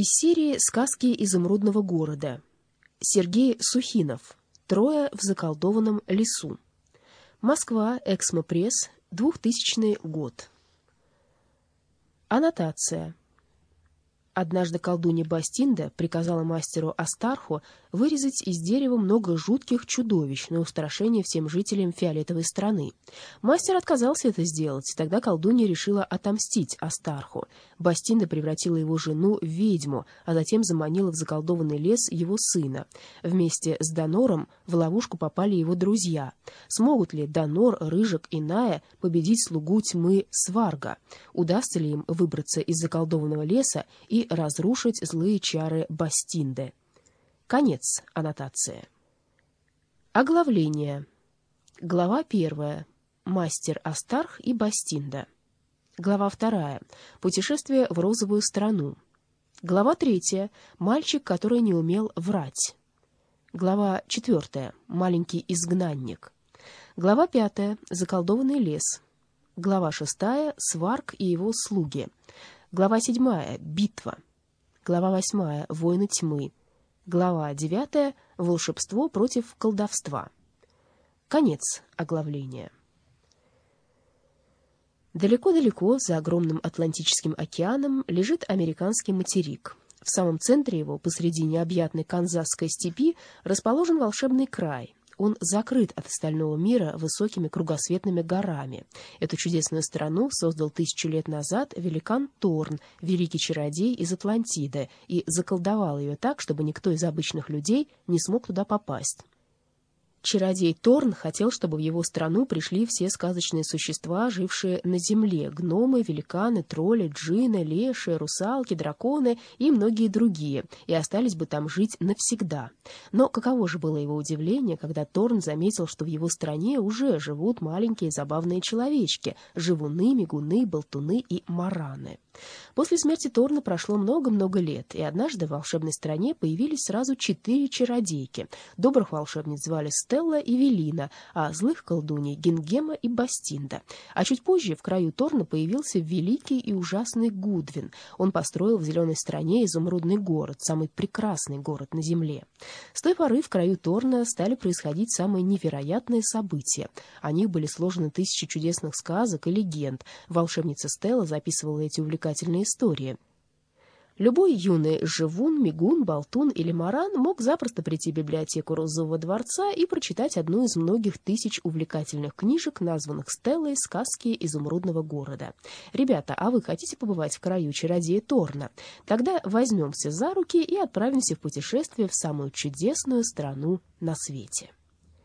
Из серии «Сказки изумрудного города». Сергей Сухинов. «Трое в заколдованном лесу». Москва. Эксмо-пресс. 2000 год. Аннотация. Однажды колдунья Бастинда приказала мастеру Астарху вырезать из дерева много жутких чудовищ на устрашение всем жителям фиолетовой страны. Мастер отказался это сделать, тогда колдунья решила отомстить Астарху. Бастинда превратила его жену в ведьму, а затем заманила в заколдованный лес его сына. Вместе с Донором в ловушку попали его друзья. Смогут ли Донор, Рыжик и Ная победить слугу тьмы Сварга? Удастся ли им выбраться из заколдованного леса и разрушить злые чары Бастинды? Конец аннотации. Оглавление. Глава первая. Мастер Астарх и Бастинда. Глава вторая. Путешествие в розовую страну. Глава третья. Мальчик, который не умел врать. Глава четвертая. Маленький изгнанник. Глава пятая. Заколдованный лес. Глава шестая. Сварк и его слуги. Глава седьмая. Битва. Глава восьмая. Войны тьмы. Глава 9. Волшебство против колдовства. Конец оглавления. Далеко-далеко за огромным Атлантическим океаном лежит американский материк. В самом центре его, посреди необъятной канзасской степи, расположен волшебный край, он закрыт от остального мира высокими кругосветными горами. Эту чудесную страну создал тысячу лет назад великан Торн, великий чародей из Атлантиды, и заколдовал ее так, чтобы никто из обычных людей не смог туда попасть. Чародей Торн хотел, чтобы в его страну пришли все сказочные существа, жившие на земле — гномы, великаны, тролли, джины, леши, русалки, драконы и многие другие, и остались бы там жить навсегда. Но каково же было его удивление, когда Торн заметил, что в его стране уже живут маленькие забавные человечки — живуны, мигуны, болтуны и мараны. После смерти Торна прошло много-много лет, и однажды в волшебной стране появились сразу четыре чародейки. Добрых волшебниц звали Стелла и Велина, а злых колдуней — Гингема и Бастинда. А чуть позже в краю Торна появился великий и ужасный Гудвин. Он построил в зеленой стране изумрудный город, самый прекрасный город на земле. С той поры в краю Торна стали происходить самые невероятные события. О них были сложены тысячи чудесных сказок и легенд. Волшебница Стелла записывала эти увлекательные истории. Любой юный живун, мигун, болтун или маран мог запросто прийти в библиотеку Розового дворца и прочитать одну из многих тысяч увлекательных книжек, названных Стеллой «Сказки изумрудного города». Ребята, а вы хотите побывать в краю чародея Торна? Тогда возьмемся за руки и отправимся в путешествие в самую чудесную страну на свете.